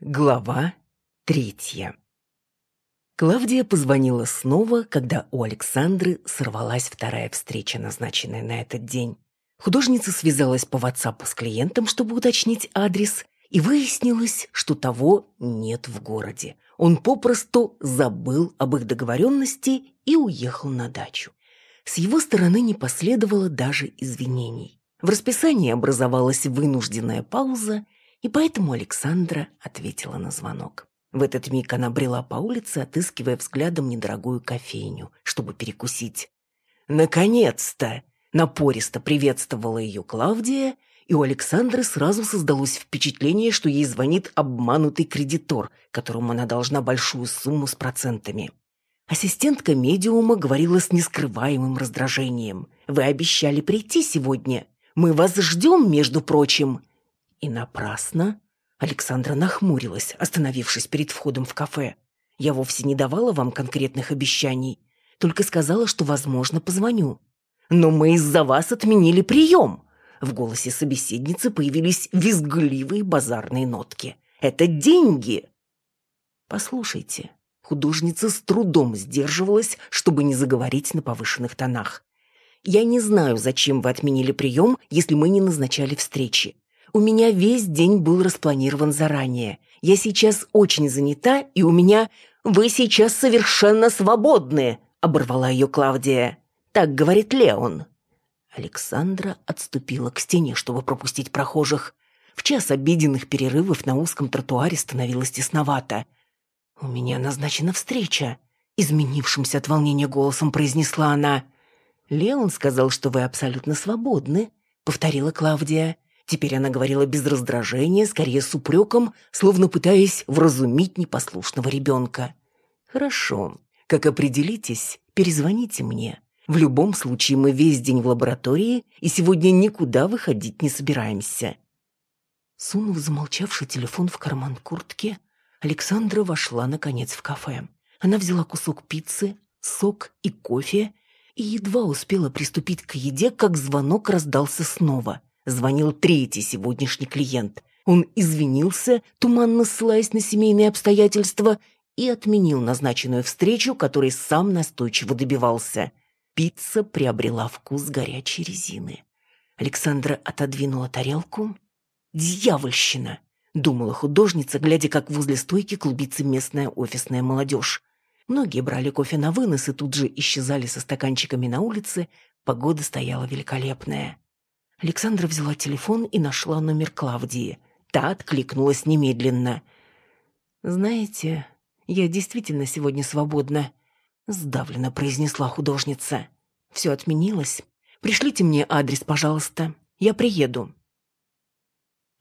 Глава третья Клавдия позвонила снова, когда у Александры сорвалась вторая встреча, назначенная на этот день. Художница связалась по WhatsApp с клиентом, чтобы уточнить адрес, и выяснилось, что того нет в городе. Он попросту забыл об их договоренности и уехал на дачу. С его стороны не последовало даже извинений. В расписании образовалась вынужденная пауза, и поэтому Александра ответила на звонок. В этот миг она брела по улице, отыскивая взглядом недорогую кофейню, чтобы перекусить. «Наконец-то!» – напористо приветствовала ее Клавдия, и у Александры сразу создалось впечатление, что ей звонит обманутый кредитор, которому она должна большую сумму с процентами. Ассистентка медиума говорила с нескрываемым раздражением. «Вы обещали прийти сегодня. Мы вас ждем, между прочим». И напрасно. Александра нахмурилась, остановившись перед входом в кафе. Я вовсе не давала вам конкретных обещаний, только сказала, что, возможно, позвоню. Но мы из-за вас отменили прием. В голосе собеседницы появились визгливые базарные нотки. Это деньги. Послушайте, художница с трудом сдерживалась, чтобы не заговорить на повышенных тонах. Я не знаю, зачем вы отменили прием, если мы не назначали встречи. У меня весь день был распланирован заранее. Я сейчас очень занята, и у меня... Вы сейчас совершенно свободны!» — оборвала ее Клавдия. «Так говорит Леон». Александра отступила к стене, чтобы пропустить прохожих. В час обеденных перерывов на узком тротуаре становилось тесновато. «У меня назначена встреча», — изменившимся от волнения голосом произнесла она. «Леон сказал, что вы абсолютно свободны», — повторила Клавдия. Теперь она говорила без раздражения, скорее с упреком, словно пытаясь вразумить непослушного ребенка. «Хорошо. Как определитесь, перезвоните мне. В любом случае мы весь день в лаборатории, и сегодня никуда выходить не собираемся». Сунув замолчавший телефон в карман куртки, Александра вошла, наконец, в кафе. Она взяла кусок пиццы, сок и кофе и едва успела приступить к еде, как звонок раздался снова – звонил третий сегодняшний клиент. Он извинился, туманно ссылаясь на семейные обстоятельства, и отменил назначенную встречу, которой сам настойчиво добивался. Пицца приобрела вкус горячей резины. Александра отодвинула тарелку. «Дьявольщина!» — думала художница, глядя, как возле стойки клубится местная офисная молодежь. Многие брали кофе на вынос и тут же исчезали со стаканчиками на улице. Погода стояла великолепная. Александра взяла телефон и нашла номер Клавдии. Та откликнулась немедленно. «Знаете, я действительно сегодня свободна», — сдавленно произнесла художница. «Все отменилось. Пришлите мне адрес, пожалуйста. Я приеду».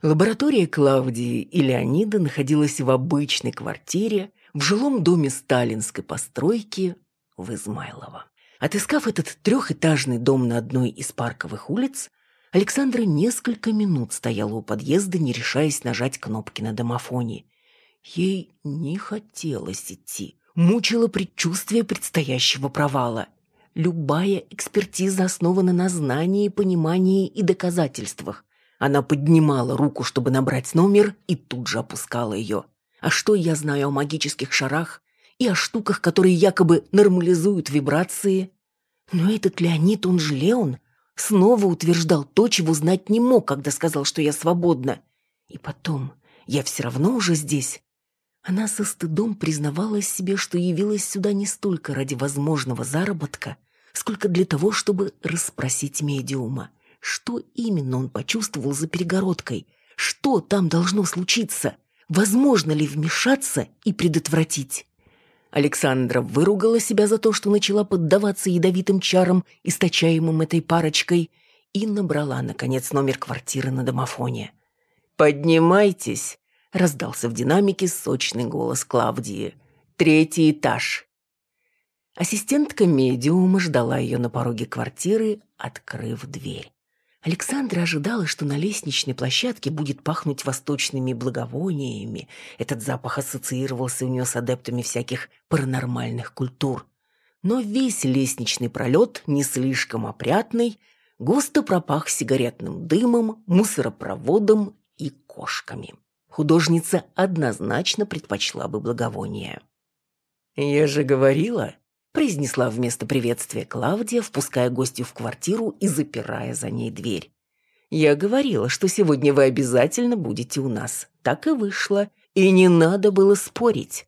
Лаборатория Клавдии и Леонида находилась в обычной квартире в жилом доме сталинской постройки в Измайлово. Отыскав этот трехэтажный дом на одной из парковых улиц, Александра несколько минут стояла у подъезда, не решаясь нажать кнопки на домофоне. Ей не хотелось идти. Мучило предчувствие предстоящего провала. Любая экспертиза основана на знании, понимании и доказательствах. Она поднимала руку, чтобы набрать номер, и тут же опускала ее. А что я знаю о магических шарах и о штуках, которые якобы нормализуют вибрации? Но этот Леонид, он же Леон, Снова утверждал то, чего знать не мог, когда сказал, что я свободна. И потом, я все равно уже здесь. Она со стыдом признавалась себе, что явилась сюда не столько ради возможного заработка, сколько для того, чтобы расспросить медиума. Что именно он почувствовал за перегородкой? Что там должно случиться? Возможно ли вмешаться и предотвратить? Александра выругала себя за то, что начала поддаваться ядовитым чарам, источаемым этой парочкой, и набрала, наконец, номер квартиры на домофоне. «Поднимайтесь!» — раздался в динамике сочный голос Клавдии. «Третий этаж!» Ассистентка медиума ждала ее на пороге квартиры, открыв дверь. Александра ожидала, что на лестничной площадке будет пахнуть восточными благовониями. Этот запах ассоциировался у нее с адептами всяких паранормальных культур. Но весь лестничный пролет, не слишком опрятный, густо пропах сигаретным дымом, мусоропроводом и кошками. художница однозначно предпочла бы благовоние. «Я же говорила», — произнесла вместо приветствия Клавдия, впуская гостью в квартиру и запирая за ней дверь. «Я говорила, что сегодня вы обязательно будете у нас. Так и вышло. И не надо было спорить».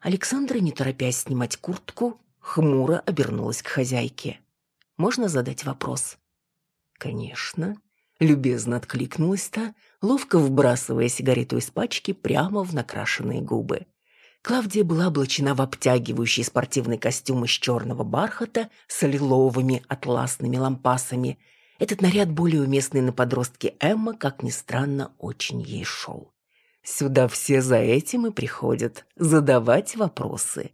Александра, не торопясь снимать куртку, хмуро обернулась к хозяйке. «Можно задать вопрос?» «Конечно», — любезно откликнулась та, ловко вбрасывая сигарету из пачки прямо в накрашенные губы. Клавдия была облачена в обтягивающий спортивный костюм из черного бархата с лиловыми атласными лампасами. Этот наряд, более уместный на подростке Эмма, как ни странно, очень ей шел. Сюда все за этим и приходят, задавать вопросы.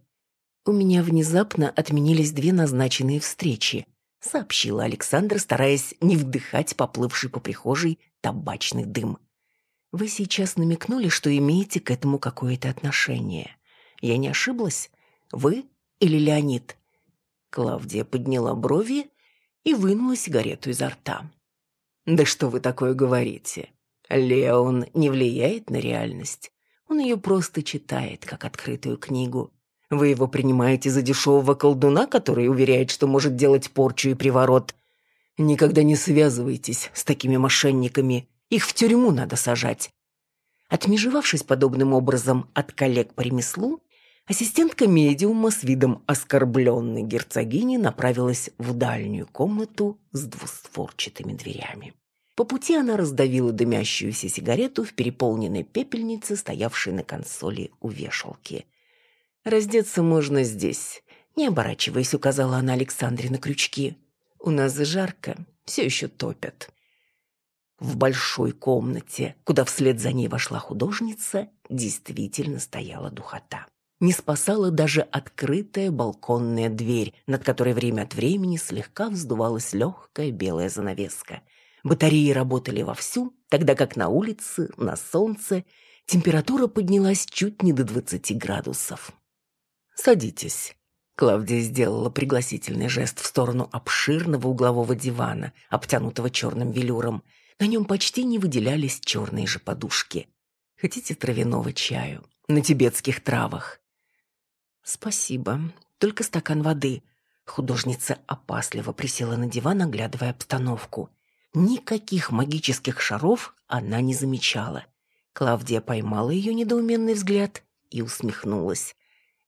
У меня внезапно отменились две назначенные встречи, сообщила Александра, стараясь не вдыхать поплывший по прихожей табачный дым. Вы сейчас намекнули, что имеете к этому какое-то отношение. Я не ошиблась? Вы или Леонид?» Клавдия подняла брови и вынула сигарету изо рта. «Да что вы такое говорите? Леон не влияет на реальность. Он ее просто читает, как открытую книгу. Вы его принимаете за дешевого колдуна, который уверяет, что может делать порчу и приворот. Никогда не связывайтесь с такими мошенниками. Их в тюрьму надо сажать». Отмежевавшись подобным образом от коллег по ремеслу, Ассистентка медиума с видом оскорбленной герцогини направилась в дальнюю комнату с двустворчатыми дверями. По пути она раздавила дымящуюся сигарету в переполненной пепельнице, стоявшей на консоли у вешалки. «Раздеться можно здесь», — не оборачиваясь, указала она Александре на крючки. «У нас жарко, все еще топят». В большой комнате, куда вслед за ней вошла художница, действительно стояла духота не спасала даже открытая балконная дверь, над которой время от времени слегка вздувалась легкая белая занавеска. Батареи работали вовсю, тогда как на улице, на солнце, температура поднялась чуть не до 20 градусов. «Садитесь». Клавдия сделала пригласительный жест в сторону обширного углового дивана, обтянутого черным велюром. На нем почти не выделялись черные же подушки. «Хотите травяного чаю? На тибетских травах?» «Спасибо. Только стакан воды». Художница опасливо присела на диван, оглядывая обстановку. Никаких магических шаров она не замечала. Клавдия поймала ее недоуменный взгляд и усмехнулась.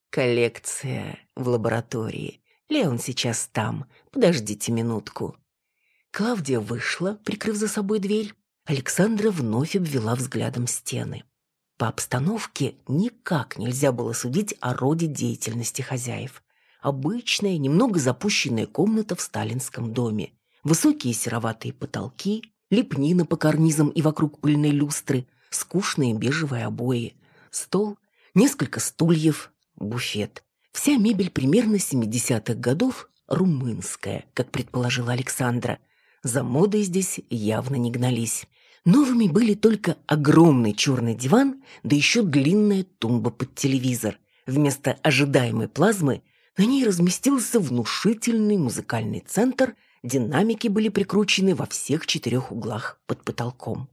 «Коллекция в лаборатории. Леон сейчас там. Подождите минутку». Клавдия вышла, прикрыв за собой дверь. Александра вновь обвела взглядом стены. По обстановке никак нельзя было судить о роде деятельности хозяев. Обычная, немного запущенная комната в сталинском доме. Высокие сероватые потолки, лепнина по карнизам и вокруг пыльной люстры, скучные бежевые обои, стол, несколько стульев, буфет. Вся мебель примерно 70-х годов румынская, как предположила Александра. За модой здесь явно не гнались. Новыми были только огромный черный диван, да еще длинная тумба под телевизор. Вместо ожидаемой плазмы на ней разместился внушительный музыкальный центр, динамики были прикручены во всех четырех углах под потолком.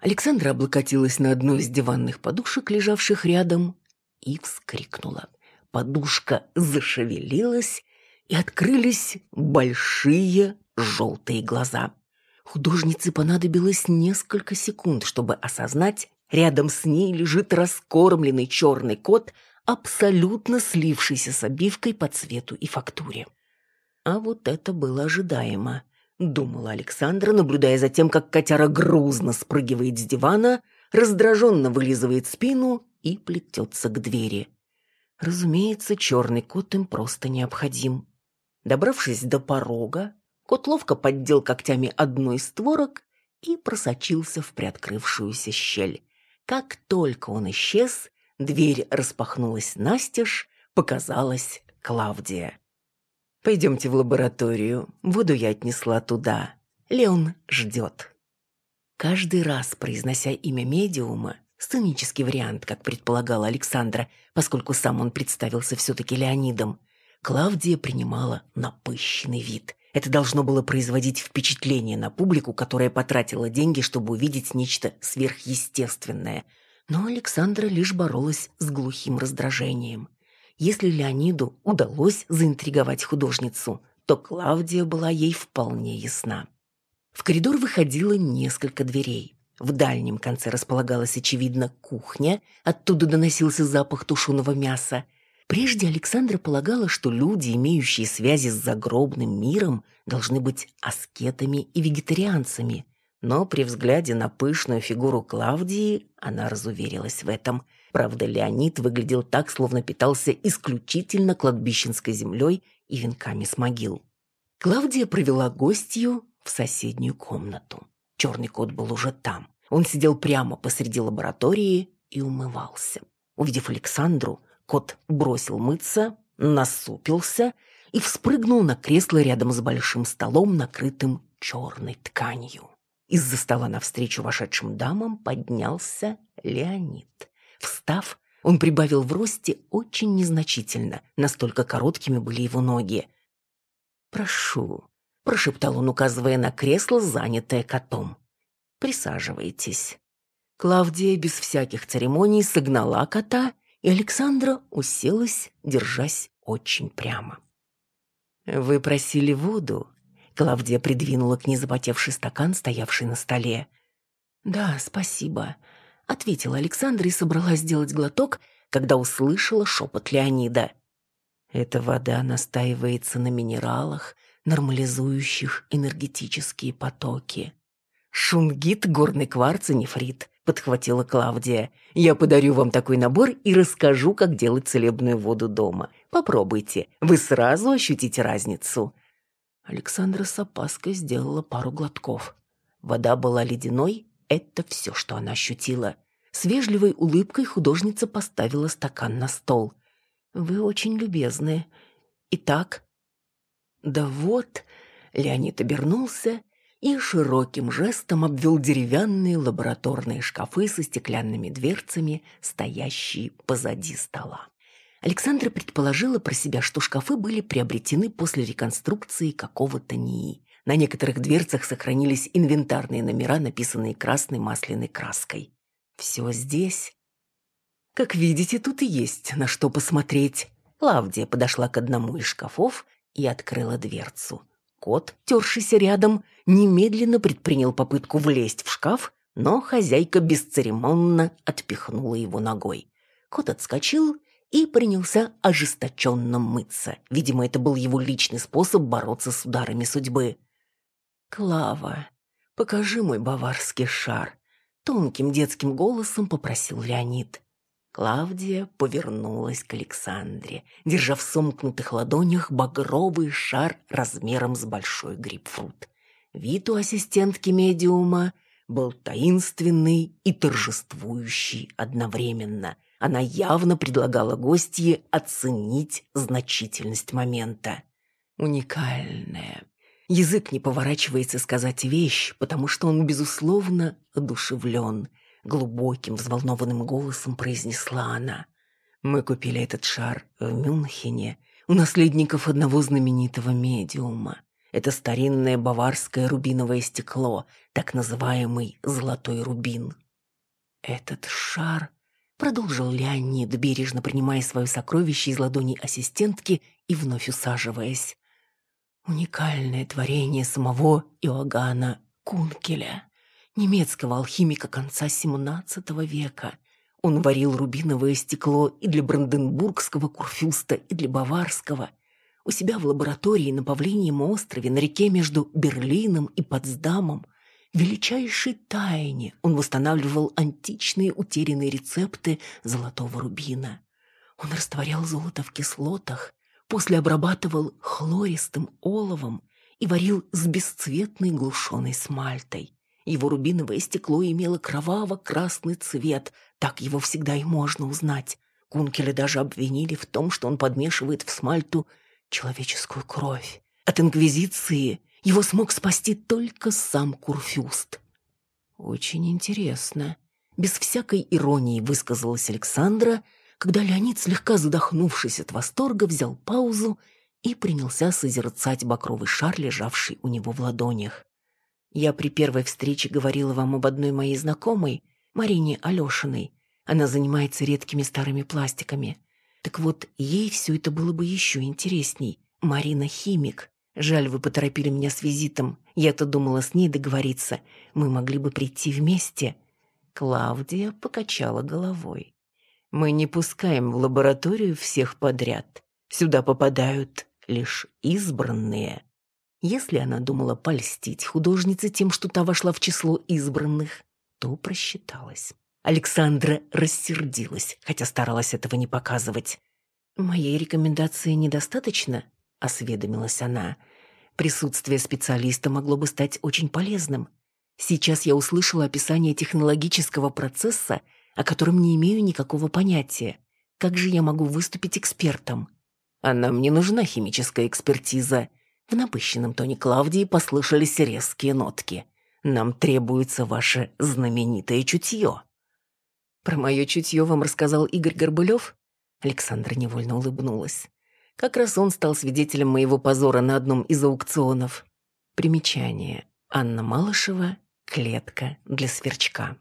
Александра облокотилась на одну из диванных подушек, лежавших рядом, и вскрикнула. Подушка зашевелилась, и открылись большие желтые глаза. Художнице понадобилось несколько секунд, чтобы осознать, рядом с ней лежит раскормленный черный кот, абсолютно слившийся с обивкой по цвету и фактуре. А вот это было ожидаемо, думала Александра, наблюдая за тем, как котяра грузно спрыгивает с дивана, раздраженно вылизывает спину и плетется к двери. Разумеется, черный кот им просто необходим. Добравшись до порога, Кот ловко поддел когтями одну из створок и просочился в приоткрывшуюся щель. Как только он исчез, дверь распахнулась настежь, показалась Клавдия. «Пойдемте в лабораторию, воду я отнесла туда. Леон ждет». Каждый раз, произнося имя медиума, сценический вариант, как предполагала Александра, поскольку сам он представился все-таки Леонидом, Клавдия принимала напыщенный вид – это должно было производить впечатление на публику, которая потратила деньги, чтобы увидеть нечто сверхъестественное. Но Александра лишь боролась с глухим раздражением. Если Леониду удалось заинтриговать художницу, то Клавдия была ей вполне ясна. В коридор выходило несколько дверей. В дальнем конце располагалась, очевидно, кухня, оттуда доносился запах тушеного мяса. Прежде Александра полагала, что люди, имеющие связи с загробным миром, должны быть аскетами и вегетарианцами. Но при взгляде на пышную фигуру Клавдии она разуверилась в этом. Правда, Леонид выглядел так, словно питался исключительно кладбищенской землей и венками с могил. Клавдия провела гостью в соседнюю комнату. Черный кот был уже там. Он сидел прямо посреди лаборатории и умывался. Увидев Александру, кот бросил мыться, насупился и вспрыгнул на кресло рядом с большим столом, накрытым черной тканью. Из-за стола навстречу вошедшим дамам поднялся Леонид. Встав, он прибавил в росте очень незначительно, настолько короткими были его ноги. «Прошу», — прошептал он, указывая на кресло, занятое котом. «Присаживайтесь». Клавдия без всяких церемоний согнала кота, и Александра уселась, держась очень прямо. «Вы просили воду?» Клавдия придвинула к ней стакан, стоявший на столе. «Да, спасибо», — ответила Александра и собралась сделать глоток, когда услышала шепот Леонида. «Эта вода настаивается на минералах, нормализующих энергетические потоки». «Шунгит, горный кварц и нефрит», — подхватила Клавдия. «Я подарю вам такой набор и расскажу, как делать целебную воду дома. Попробуйте, вы сразу ощутите разницу». Александра с опаской сделала пару глотков. Вода была ледяной, это все, что она ощутила. С вежливой улыбкой художница поставила стакан на стол. «Вы очень любезны. Итак?» «Да вот...» Леонид обернулся и широким жестом обвел деревянные лабораторные шкафы со стеклянными дверцами, стоящие позади стола. Александра предположила про себя, что шкафы были приобретены после реконструкции какого-то НИИ. На некоторых дверцах сохранились инвентарные номера, написанные красной масляной краской. Все здесь. Как видите, тут и есть на что посмотреть. Клавдия подошла к одному из шкафов и открыла дверцу. Кот, тершийся рядом, немедленно предпринял попытку влезть в шкаф, но хозяйка бесцеремонно отпихнула его ногой. Кот отскочил и принялся ожесточенно мыться. Видимо, это был его личный способ бороться с ударами судьбы. «Клава, покажи мой баварский шар», — тонким детским голосом попросил Леонид. Клавдия повернулась к Александре, держа в сомкнутых ладонях багровый шар размером с большой грейпфрут. Вид у ассистентки медиума был таинственный и торжествующий одновременно. Она явно предлагала гостье оценить значительность момента. Уникальная. Язык не поворачивается сказать вещь, потому что он, безусловно, одушевлен. Глубоким, взволнованным голосом произнесла она. «Мы купили этот шар в Мюнхене у наследников одного знаменитого медиума. Это старинное баварское рубиновое стекло, так называемый «золотой рубин». Этот шар Продолжил Леонид, бережно принимая свое сокровище из ладоней ассистентки и вновь усаживаясь. Уникальное творение самого Иоганна Кункеля, немецкого алхимика конца XVII века. Он варил рубиновое стекло и для бранденбургского курфюста, и для баварского. У себя в лаборатории на Павлиньем острове, на реке между Берлином и Потсдамом, величайшей тайне он восстанавливал античные утерянные рецепты золотого рубина. Он растворял золото в кислотах, после обрабатывал хлористым оловом и варил с бесцветной глушеной смальтой. Его рубиновое стекло имело кроваво-красный цвет, так его всегда и можно узнать. Кункеля даже обвинили в том, что он подмешивает в смальту человеческую кровь. От инквизиции его смог спасти только сам Курфюст. Очень интересно. Без всякой иронии высказалась Александра, когда Леонид, слегка задохнувшись от восторга, взял паузу и принялся созерцать бакровый шар, лежавший у него в ладонях. Я при первой встрече говорила вам об одной моей знакомой, Марине Алешиной. Она занимается редкими старыми пластиками. Так вот, ей все это было бы еще интересней. Марина химик. Жаль, вы поторопили меня с визитом. Я-то думала с ней договориться. Мы могли бы прийти вместе. Клавдия покачала головой. Мы не пускаем в лабораторию всех подряд. Сюда попадают лишь избранные. Если она думала польстить художнице тем, что та вошла в число избранных, то просчиталась. Александра рассердилась, хотя старалась этого не показывать. «Моей рекомендации недостаточно?» — осведомилась она. «Присутствие специалиста могло бы стать очень полезным. Сейчас я услышала описание технологического процесса, о котором не имею никакого понятия. Как же я могу выступить экспертом?» «А нам не нужна химическая экспертиза», в напыщенном тоне Клавдии послышались резкие нотки. «Нам требуется ваше знаменитое чутье». «Про мое чутье вам рассказал Игорь Горбулев?» Александра невольно улыбнулась. Как раз он стал свидетелем моего позора на одном из аукционов. Примечание. Анна Малышева. Клетка для сверчка.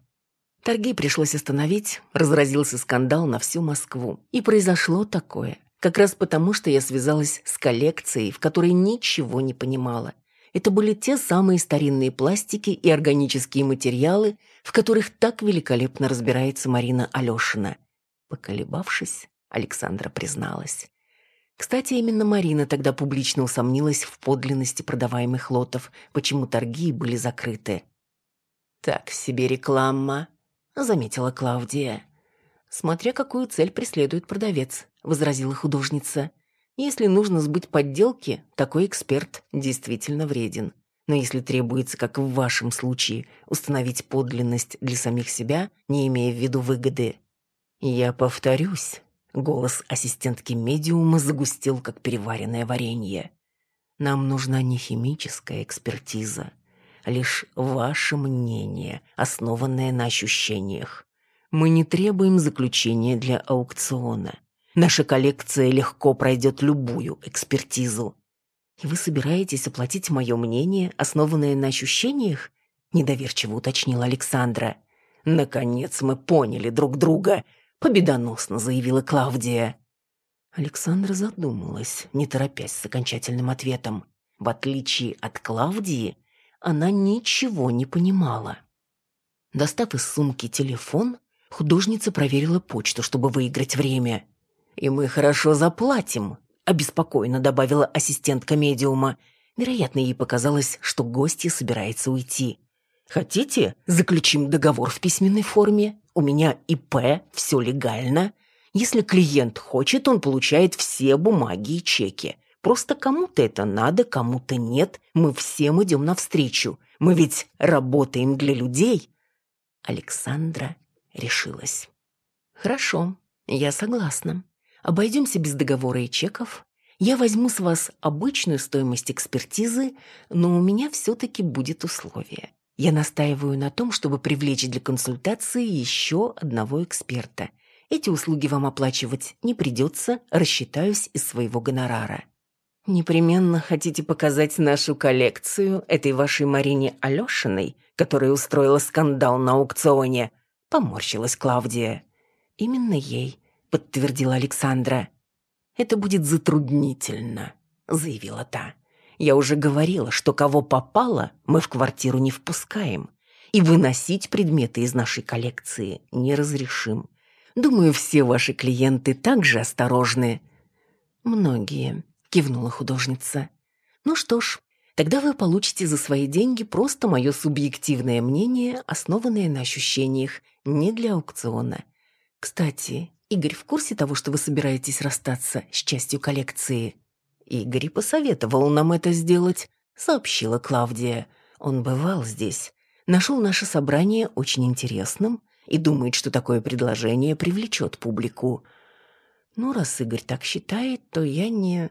Торги пришлось остановить, разразился скандал на всю Москву. И произошло такое. Как раз потому, что я связалась с коллекцией, в которой ничего не понимала. Это были те самые старинные пластики и органические материалы, в которых так великолепно разбирается Марина Алешина. Поколебавшись, Александра призналась. Кстати, именно Марина тогда публично усомнилась в подлинности продаваемых лотов, почему торги были закрыты. «Так себе реклама», — заметила Клавдия. «Смотря какую цель преследует продавец», — возразила художница. «Если нужно сбыть подделки, такой эксперт действительно вреден. Но если требуется, как в вашем случае, установить подлинность для самих себя, не имея в виду выгоды...» «Я повторюсь», — голос ассистентки медиума загустел, как переваренное варенье. «Нам нужна не химическая экспертиза, а лишь ваше мнение, основанное на ощущениях. Мы не требуем заключения для аукциона. Наша коллекция легко пройдет любую экспертизу. И вы собираетесь оплатить мое мнение, основанное на ощущениях? Недоверчиво уточнила Александра. Наконец мы поняли друг друга, победоносно заявила Клавдия. Александра задумалась, не торопясь с окончательным ответом. В отличие от Клавдии, она ничего не понимала. Достав из сумки телефон, Художница проверила почту, чтобы выиграть время. «И мы хорошо заплатим», — обеспокоенно добавила ассистентка медиума. Вероятно, ей показалось, что гостья собирается уйти. «Хотите, заключим договор в письменной форме? У меня ИП, все легально. Если клиент хочет, он получает все бумаги и чеки. Просто кому-то это надо, кому-то нет. Мы всем идем навстречу. Мы ведь работаем для людей». Александра решилась. «Хорошо, я согласна. Обойдемся без договора и чеков. Я возьму с вас обычную стоимость экспертизы, но у меня все-таки будет условие. Я настаиваю на том, чтобы привлечь для консультации еще одного эксперта. Эти услуги вам оплачивать не придется, рассчитаюсь из своего гонорара». «Непременно хотите показать нашу коллекцию этой вашей Марине Алешиной, которая устроила скандал на аукционе?» — поморщилась Клавдия. «Именно ей», — подтвердила Александра. «Это будет затруднительно», — заявила та. «Я уже говорила, что кого попало, мы в квартиру не впускаем, и выносить предметы из нашей коллекции не разрешим. Думаю, все ваши клиенты также осторожны». «Многие», — кивнула художница. «Ну что ж, Тогда вы получите за свои деньги просто мое субъективное мнение, основанное на ощущениях, не для аукциона. Кстати, Игорь в курсе того, что вы собираетесь расстаться с частью коллекции? Игорь посоветовал нам это сделать, сообщила Клавдия. Он бывал здесь, нашел наше собрание очень интересным и думает, что такое предложение привлечет публику. Ну, раз Игорь так считает, то я не...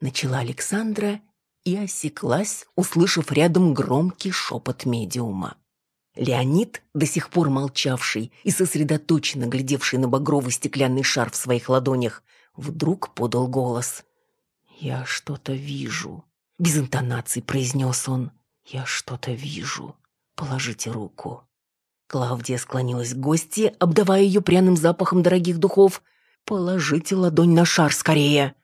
Начала Александра и осеклась, услышав рядом громкий шепот медиума. Леонид, до сих пор молчавший и сосредоточенно глядевший на багровый стеклянный шар в своих ладонях, вдруг подал голос. «Я что-то вижу», — без интонаций произнес он. «Я что-то вижу. Положите руку». Клавдия склонилась к гости, обдавая ее пряным запахом дорогих духов. «Положите ладонь на шар скорее!»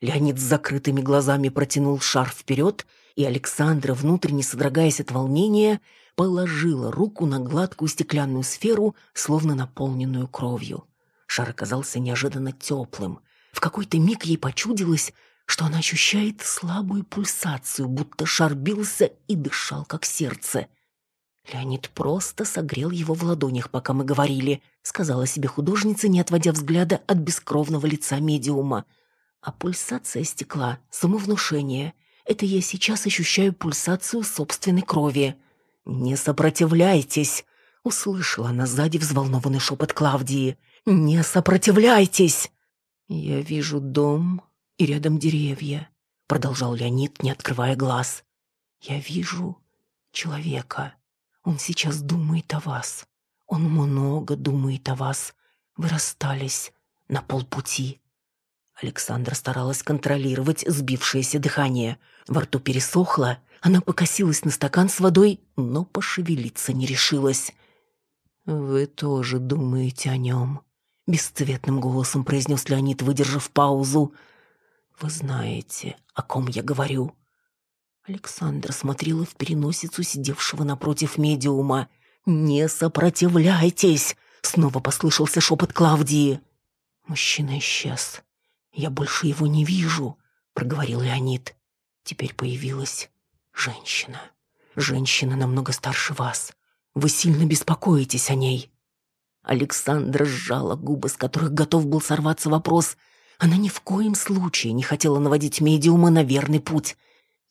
Леонид с закрытыми глазами протянул шар вперед, и Александра, внутренне содрогаясь от волнения, положила руку на гладкую стеклянную сферу, словно наполненную кровью. Шар оказался неожиданно теплым. В какой-то миг ей почудилось, что она ощущает слабую пульсацию, будто шар бился и дышал, как сердце. «Леонид просто согрел его в ладонях, пока мы говорили», сказала себе художница, не отводя взгляда от бескровного лица медиума. А пульсация стекла — самовнушение. Это я сейчас ощущаю пульсацию собственной крови. «Не сопротивляйтесь!» — услышала она сзади взволнованный шепот Клавдии. «Не сопротивляйтесь!» «Я вижу дом и рядом деревья», — продолжал Леонид, не открывая глаз. «Я вижу человека. Он сейчас думает о вас. Он много думает о вас. Вы расстались на полпути». Александра старалась контролировать сбившееся дыхание. Во рту пересохло, она покосилась на стакан с водой, но пошевелиться не решилась. «Вы тоже думаете о нем», — бесцветным голосом произнес Леонид, выдержав паузу. «Вы знаете, о ком я говорю». Александра смотрела в переносицу сидевшего напротив медиума. «Не сопротивляйтесь!» — снова послышался шепот Клавдии. Мужчина исчез. «Я больше его не вижу», — проговорил Леонид. Теперь появилась женщина. Женщина намного старше вас. Вы сильно беспокоитесь о ней. Александра сжала губы, с которых готов был сорваться вопрос. Она ни в коем случае не хотела наводить медиума на верный путь.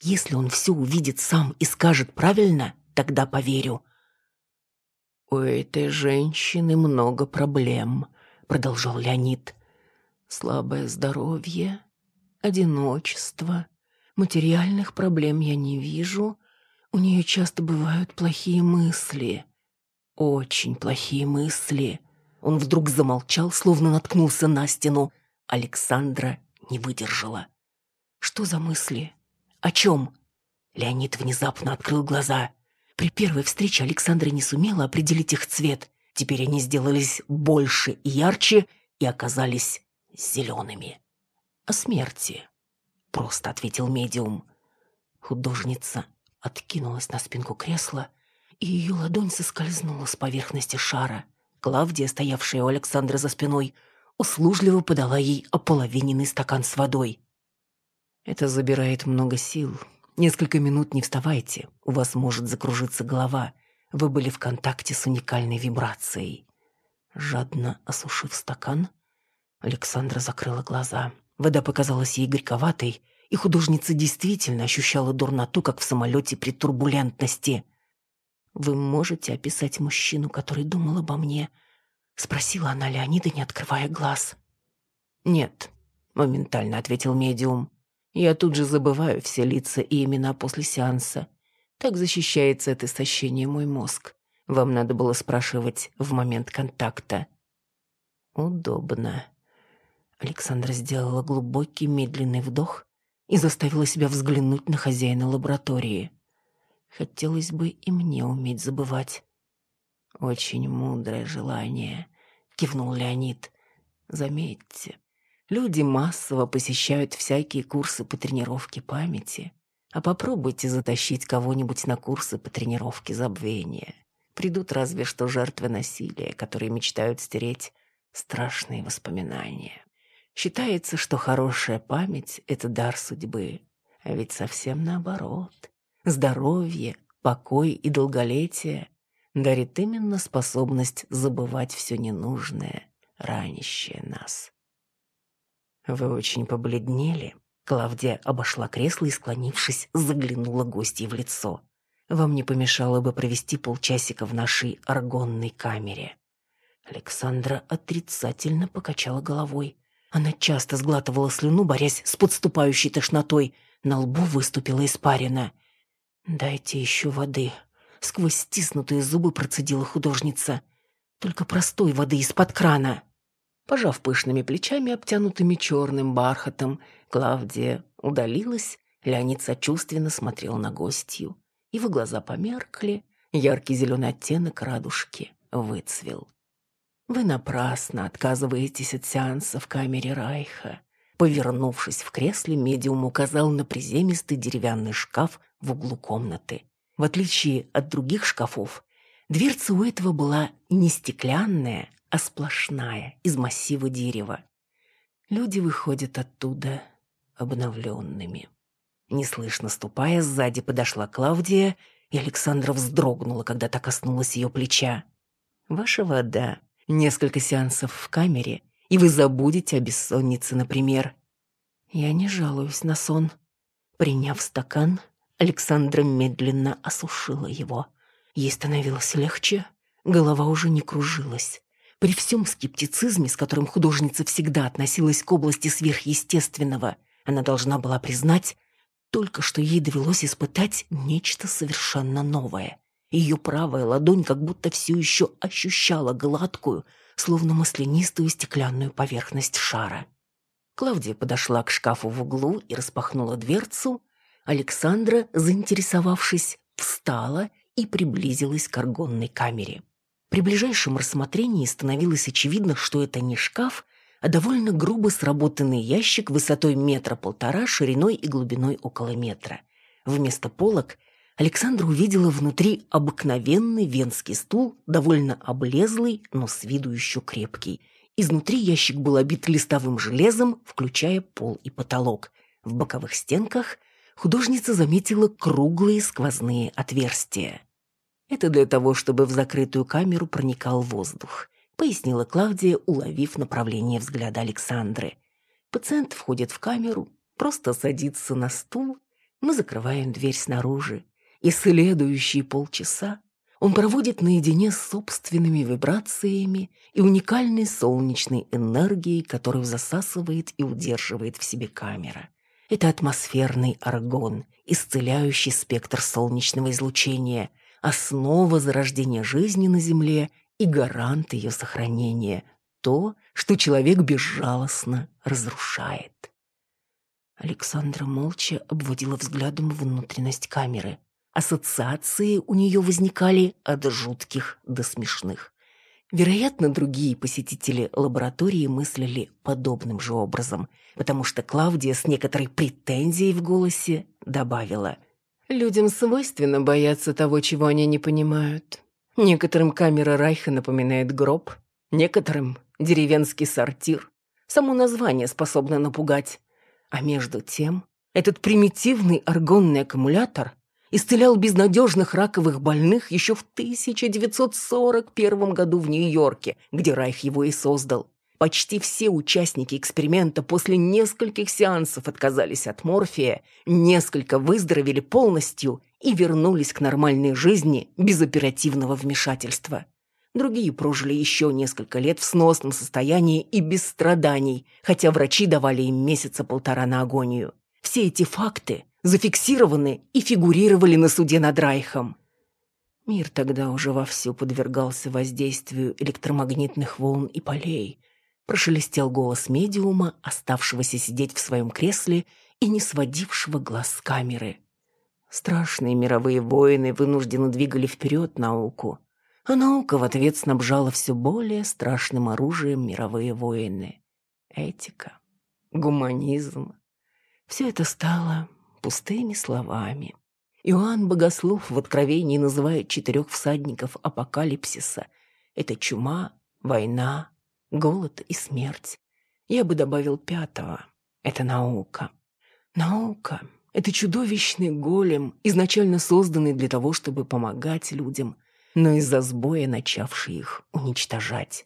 Если он все увидит сам и скажет правильно, тогда поверю. «У этой женщины много проблем», — продолжал Леонид слабое здоровье, одиночество. Материальных проблем я не вижу. У нее часто бывают плохие мысли. Очень плохие мысли. Он вдруг замолчал, словно наткнулся на стену. Александра не выдержала. «Что за мысли? О чем?» Леонид внезапно открыл глаза. При первой встрече Александра не сумела определить их цвет. Теперь они сделались больше и ярче и оказались зелеными. О смерти, просто ответил медиум. Художница откинулась на спинку кресла, и ее ладонь соскользнула с поверхности шара. Клавдия, стоявшая у Александра за спиной, услужливо подала ей ополовиненный стакан с водой. «Это забирает много сил. Несколько минут не вставайте, у вас может закружиться голова. Вы были в контакте с уникальной вибрацией». Жадно осушив стакан, Александра закрыла глаза. Вода показалась ей горьковатой, и художница действительно ощущала дурноту, как в самолете при турбулентности. «Вы можете описать мужчину, который думал обо мне?» — спросила она Леонида, не открывая глаз. «Нет», — моментально ответил медиум. «Я тут же забываю все лица и имена после сеанса. Так защищается от истощения мой мозг. Вам надо было спрашивать в момент контакта». «Удобно», Александра сделала глубокий медленный вдох и заставила себя взглянуть на хозяина лаборатории. Хотелось бы и мне уметь забывать. «Очень мудрое желание», — кивнул Леонид. «Заметьте, люди массово посещают всякие курсы по тренировке памяти, а попробуйте затащить кого-нибудь на курсы по тренировке забвения. Придут разве что жертвы насилия, которые мечтают стереть страшные воспоминания». Считается, что хорошая память — это дар судьбы. А ведь совсем наоборот. Здоровье, покой и долголетие дарит именно способность забывать все ненужное, ранящее нас. «Вы очень побледнели?» Клавдия обошла кресло и, склонившись, заглянула гостье в лицо. «Вам не помешало бы провести полчасика в нашей аргонной камере». Александра отрицательно покачала головой. Она часто сглатывала слюну, борясь с подступающей тошнотой. На лбу выступила испарина. «Дайте еще воды». Сквозь стиснутые зубы процедила художница. «Только простой воды из-под крана». Пожав пышными плечами, обтянутыми черным бархатом, Клавдия удалилась, Леонид сочувственно смотрел на гостью. Его глаза померкли, яркий зеленый оттенок радужки выцвел. «Вы напрасно отказываетесь от сеанса в камере Райха». Повернувшись в кресле, медиум указал на приземистый деревянный шкаф в углу комнаты. В отличие от других шкафов, дверца у этого была не стеклянная, а сплошная, из массива дерева. Люди выходят оттуда обновленными. Неслышно ступая, сзади подошла Клавдия, и Александра вздрогнула, когда та коснулась ее плеча. «Ваша вода. Несколько сеансов в камере, и вы забудете о бессоннице, например». Я не жалуюсь на сон. Приняв стакан, Александра медленно осушила его. Ей становилось легче, голова уже не кружилась. При всем скептицизме, с которым художница всегда относилась к области сверхъестественного, она должна была признать, только что ей довелось испытать нечто совершенно новое. Ее правая ладонь как будто все еще ощущала гладкую, словно маслянистую стеклянную поверхность шара. Клавдия подошла к шкафу в углу и распахнула дверцу. Александра, заинтересовавшись, встала и приблизилась к аргонной камере. При ближайшем рассмотрении становилось очевидно, что это не шкаф, а довольно грубо сработанный ящик высотой метра полтора, шириной и глубиной около метра. Вместо полок Александра увидела внутри обыкновенный венский стул, довольно облезлый, но с виду еще крепкий. Изнутри ящик был обит листовым железом, включая пол и потолок. В боковых стенках художница заметила круглые сквозные отверстия. Это для того, чтобы в закрытую камеру проникал воздух пояснила Клавдия, уловив направление взгляда Александры. Пациент входит в камеру, просто садится на стул, мы закрываем дверь снаружи, и следующие полчаса он проводит наедине с собственными вибрациями и уникальной солнечной энергией, которую засасывает и удерживает в себе камера. Это атмосферный аргон, исцеляющий спектр солнечного излучения, основа зарождения жизни на Земле и гарант ее сохранения, то, что человек безжалостно разрушает. Александра молча обводила взглядом внутренность камеры. Ассоциации у нее возникали от жутких до смешных. Вероятно, другие посетители лаборатории мыслили подобным же образом, потому что Клавдия с некоторой претензией в голосе добавила «Людям свойственно бояться того, чего они не понимают. Некоторым камера Райха напоминает гроб, некоторым — деревенский сортир. Само название способно напугать. А между тем, этот примитивный аргонный аккумулятор исцелял безнадежных раковых больных еще в 1941 году в Нью-Йорке, где Райх его и создал. Почти все участники эксперимента после нескольких сеансов отказались от морфия, несколько выздоровели полностью и вернулись к нормальной жизни без оперативного вмешательства. Другие прожили еще несколько лет в сносном состоянии и без страданий, хотя врачи давали им месяца полтора на агонию. Все эти факты зафиксированы и фигурировали на суде над Райхом. Мир тогда уже вовсю подвергался воздействию электромагнитных волн и полей – Прошелестел голос медиума, оставшегося сидеть в своем кресле и не сводившего глаз с камеры. Страшные мировые войны вынужденно двигали вперед науку, а наука в ответ снабжала все более страшным оружием мировые войны. Этика, гуманизм. Все это стало пустыми словами. Иоанн Богослов в Откровении называет четырех всадников апокалипсиса. Это чума, война, голод и смерть. Я бы добавил пятого. Это наука. Наука — это чудовищный голем, изначально созданный для того, чтобы помогать людям, но из-за сбоя начавший их уничтожать.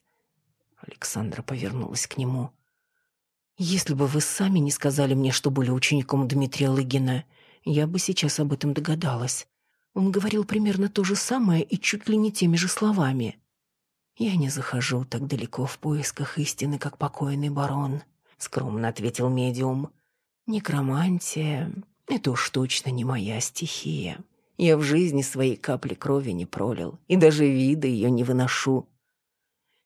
Александра повернулась к нему. «Если бы вы сами не сказали мне, что были учеником Дмитрия Лыгина, я бы сейчас об этом догадалась. Он говорил примерно то же самое и чуть ли не теми же словами. «Я не захожу так далеко в поисках истины, как покойный барон», — скромно ответил медиум. «Некромантия — это уж точно не моя стихия. Я в жизни своей капли крови не пролил, и даже вида ее не выношу».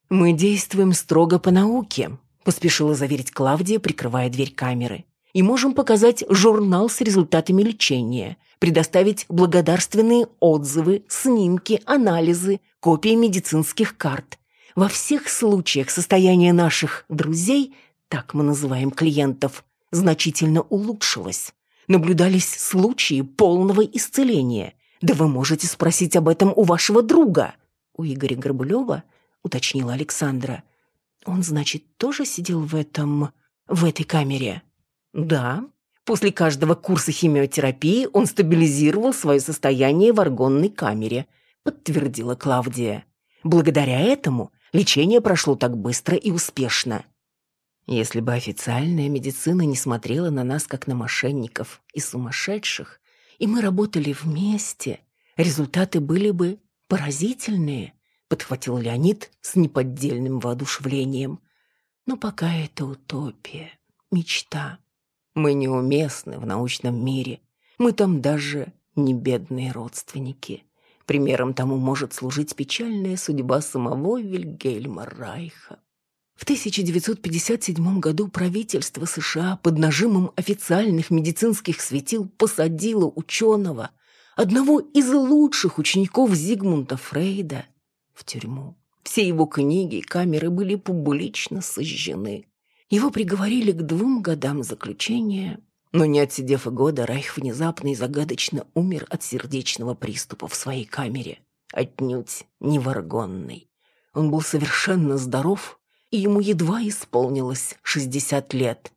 «Мы действуем строго по науке», — поспешила заверить Клавдия, прикрывая дверь камеры. «И можем показать журнал с результатами лечения, предоставить благодарственные отзывы, снимки, анализы, копии медицинских карт. Во всех случаях состояние наших друзей, так мы называем клиентов, значительно улучшилось. Наблюдались случаи полного исцеления. Да вы можете спросить об этом у вашего друга. У Игоря Горбулева, уточнила Александра. Он, значит, тоже сидел в этом... в этой камере? Да. После каждого курса химиотерапии он стабилизировал свое состояние в аргонной камере, подтвердила Клавдия. Благодаря этому лечение прошло так быстро и успешно. Если бы официальная медицина не смотрела на нас как на мошенников и сумасшедших, и мы работали вместе, результаты были бы поразительные, подхватил Леонид с неподдельным воодушевлением. Но пока это утопия, мечта. Мы неуместны в научном мире. Мы там даже не бедные родственники. Примером тому может служить печальная судьба самого Вильгельма Райха. В 1957 году правительство США под нажимом официальных медицинских светил посадило ученого, одного из лучших учеников Зигмунда Фрейда, в тюрьму. Все его книги и камеры были публично сожжены. Его приговорили к двум годам заключения, но не отсидев и года, Райх внезапно и загадочно умер от сердечного приступа в своей камере, отнюдь не варгонной. Он был совершенно здоров, и ему едва исполнилось шестьдесят лет.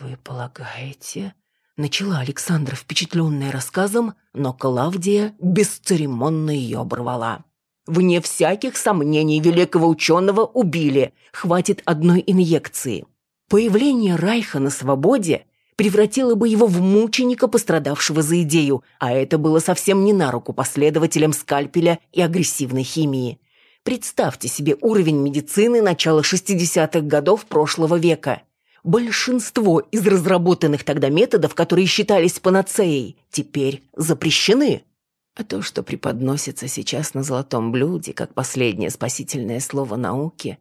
«Вы полагаете...» — начала Александра, впечатленная рассказом, но Клавдия бесцеремонно ее оборвала. Вне всяких сомнений великого ученого убили. Хватит одной инъекции. Появление Райха на свободе превратило бы его в мученика, пострадавшего за идею, а это было совсем не на руку последователям скальпеля и агрессивной химии. Представьте себе уровень медицины начала 60-х годов прошлого века. Большинство из разработанных тогда методов, которые считались панацеей, теперь запрещены. А то, что преподносится сейчас на золотом блюде, как последнее спасительное слово науки,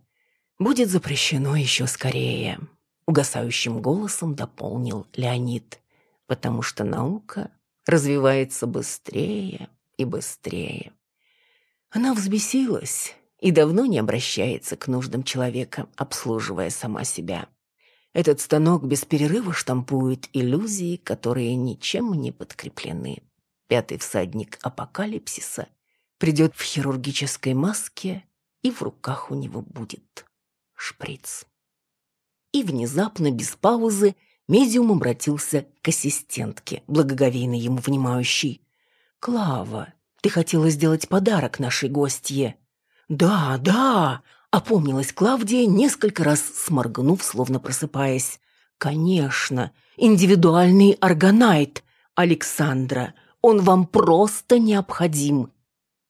будет запрещено еще скорее. Угасающим голосом дополнил Леонид, потому что наука развивается быстрее и быстрее. Она взбесилась и давно не обращается к нуждам человека, обслуживая сама себя. Этот станок без перерыва штампует иллюзии, которые ничем не подкреплены пятый всадник апокалипсиса, придет в хирургической маске, и в руках у него будет шприц. И внезапно, без паузы, медиум обратился к ассистентке, благоговейно ему внимающей. «Клава, ты хотела сделать подарок нашей гостье». «Да, да!» — опомнилась Клавдия, несколько раз сморгнув, словно просыпаясь. «Конечно, индивидуальный органайт, Александра. Он вам просто необходим».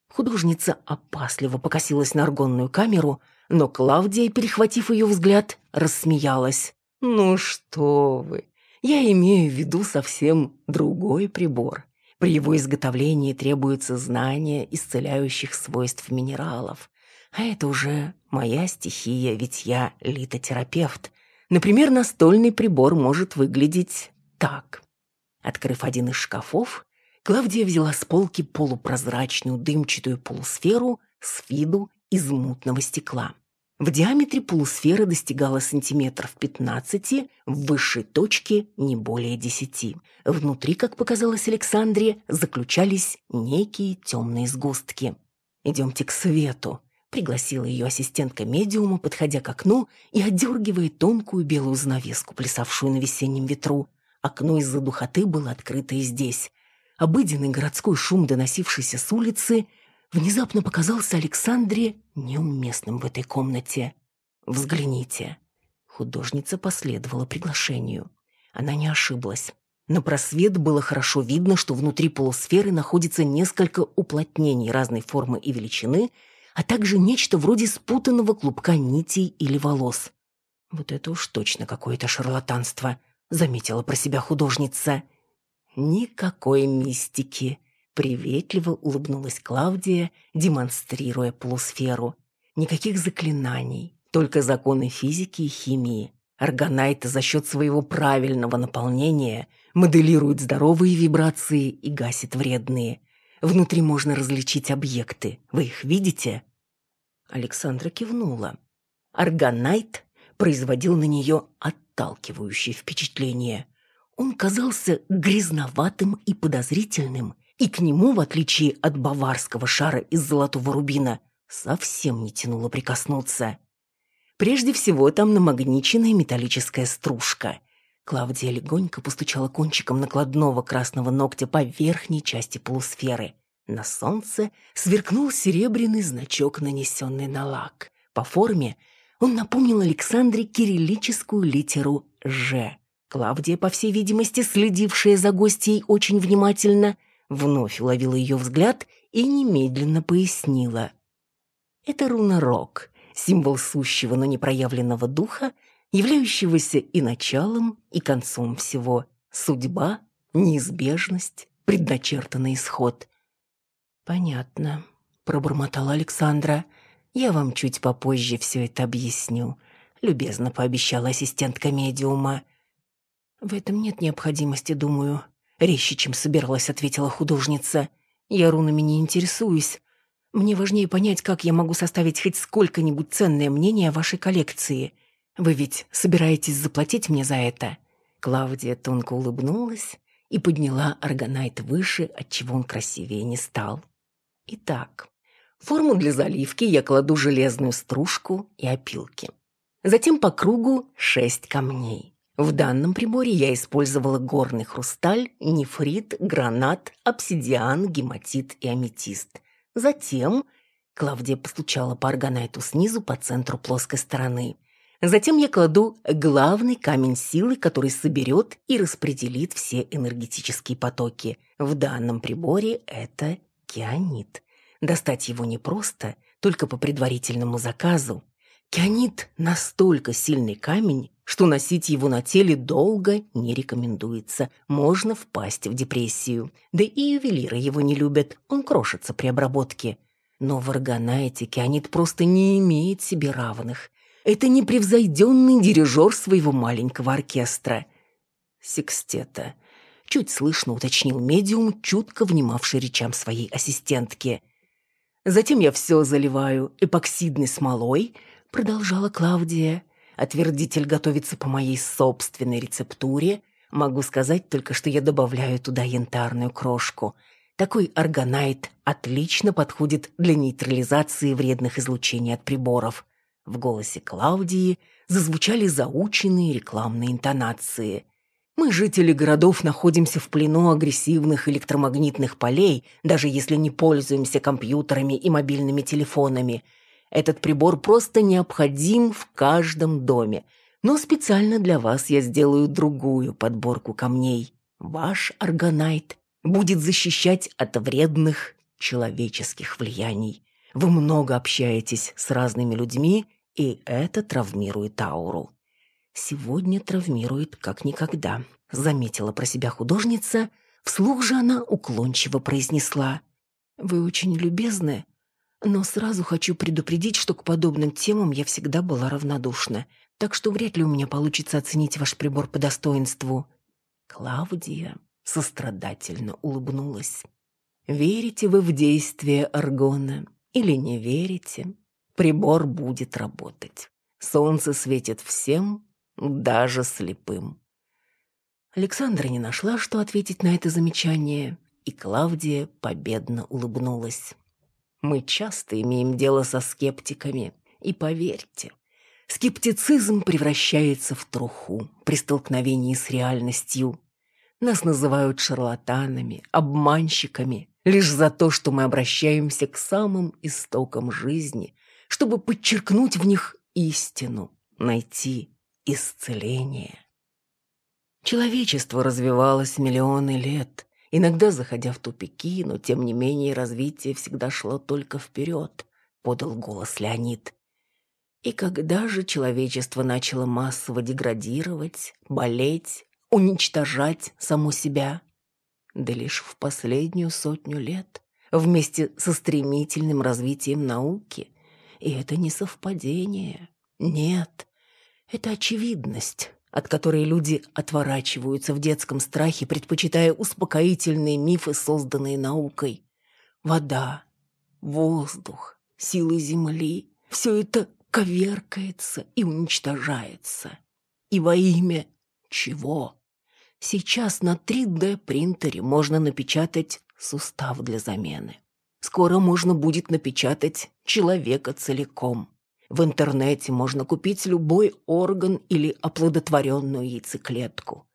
Художница опасливо покосилась на аргонную камеру, но Клавдия, перехватив ее взгляд, рассмеялась. «Ну что вы, я имею в виду совсем другой прибор. При его изготовлении требуется знание исцеляющих свойств минералов. А это уже моя стихия, ведь я литотерапевт. Например, настольный прибор может выглядеть так. Открыв один из шкафов, Клавдия взяла с полки полупрозрачную дымчатую полусферу с виду из мутного стекла. В диаметре полусфера достигала сантиметров 15, в высшей точке не более 10. Внутри, как показалось Александре, заключались некие темные сгустки. «Идемте к свету», — пригласила ее ассистентка медиума, подходя к окну и отдергивая тонкую белую занавеску, плясавшую на весеннем ветру. Окно из-за духоты было открыто и здесь. Обыденный городской шум, доносившийся с улицы, внезапно показался Александре неуместным в этой комнате. «Взгляните». Художница последовала приглашению. Она не ошиблась. На просвет было хорошо видно, что внутри полусферы находится несколько уплотнений разной формы и величины, а также нечто вроде спутанного клубка нитей или волос. «Вот это уж точно какое-то шарлатанство», — заметила про себя художница. Никакой мистики. Приветливо улыбнулась Клавдия, демонстрируя полусферу. Никаких заклинаний, только законы физики и химии. Органайт за счет своего правильного наполнения моделирует здоровые вибрации и гасит вредные. Внутри можно различить объекты. Вы их видите?» Александра кивнула. Органайт производил на нее отталкивающее впечатление. Он казался грязноватым и подозрительным, и к нему, в отличие от баварского шара из золотого рубина, совсем не тянуло прикоснуться. Прежде всего, там намагниченная металлическая стружка. Клавдия легонько постучала кончиком накладного красного ногтя по верхней части полусферы. На солнце сверкнул серебряный значок, нанесенный на лак. По форме он напомнил Александре кириллическую литеру «Ж». Клавдия, по всей видимости, следившая за гостьей очень внимательно, вновь уловила ее взгляд и немедленно пояснила. Это руна Рок, символ сущего, но непроявленного духа, являющегося и началом, и концом всего. Судьба, неизбежность, предначертанный исход. «Понятно», — пробормотала Александра. «Я вам чуть попозже все это объясню», — любезно пообещала ассистентка медиума. «В этом нет необходимости, думаю», — резче, чем собиралась, ответила художница. «Я рунами не интересуюсь. Мне важнее понять, как я могу составить хоть сколько-нибудь ценное мнение о вашей коллекции. Вы ведь собираетесь заплатить мне за это?» Клавдия тонко улыбнулась и подняла органайт выше, отчего он красивее не стал. Итак, форму для заливки я кладу железную стружку и опилки. Затем по кругу шесть камней. В данном приборе я использовала горный хрусталь, нефрит, гранат, обсидиан, гематит и аметист. Затем Клавдия постучала по органайту снизу по центру плоской стороны. Затем я кладу главный камень силы, который соберет и распределит все энергетические потоки. В данном приборе это кианит. Достать его непросто, только по предварительному заказу. Кианит – настолько сильный камень, что носить его на теле долго не рекомендуется. Можно впасть в депрессию. Да и ювелиры его не любят, он крошится при обработке. Но в органайте кианит просто не имеет себе равных. Это непревзойденный дирижер своего маленького оркестра. Секстета – чуть слышно уточнил медиум, чутко внимавший речам своей ассистентки. «Затем я все заливаю эпоксидной смолой», — продолжала Клавдия. «Отвердитель готовится по моей собственной рецептуре. Могу сказать только, что я добавляю туда янтарную крошку. Такой органайт отлично подходит для нейтрализации вредных излучений от приборов». В голосе Клаудии зазвучали заученные рекламные интонации. Мы, жители городов, находимся в плену агрессивных электромагнитных полей, даже если не пользуемся компьютерами и мобильными телефонами. Этот прибор просто необходим в каждом доме. Но специально для вас я сделаю другую подборку камней. Ваш органайт будет защищать от вредных человеческих влияний. Вы много общаетесь с разными людьми, и это травмирует ауру сегодня травмирует как никогда», — заметила про себя художница. Вслух же она уклончиво произнесла. «Вы очень любезны, но сразу хочу предупредить, что к подобным темам я всегда была равнодушна, так что вряд ли у меня получится оценить ваш прибор по достоинству». Клавдия сострадательно улыбнулась. «Верите вы в действие аргона или не верите? Прибор будет работать. Солнце светит всем, даже слепым. Александра не нашла, что ответить на это замечание, и Клавдия победно улыбнулась. Мы часто имеем дело со скептиками, и поверьте, скептицизм превращается в труху при столкновении с реальностью. Нас называют шарлатанами, обманщиками, лишь за то, что мы обращаемся к самым истокам жизни, чтобы подчеркнуть в них истину, найти исцеление. Человечество развивалось миллионы лет, иногда заходя в тупики, но тем не менее развитие всегда шло только вперед, подал голос Леонид. И когда же человечество начало массово деградировать, болеть, уничтожать само себя? Да лишь в последнюю сотню лет, вместе со стремительным развитием науки. И это не совпадение. Нет, это очевидность, от которой люди отворачиваются в детском страхе, предпочитая успокоительные мифы, созданные наукой. вода, воздух, силы земли — все это коверкается и уничтожается. И во имя чего? Сейчас на 3D-принтере можно напечатать сустав для замены. Скоро можно будет напечатать человека целиком. В интернете можно купить любой орган или оплодотворенную яйцеклетку.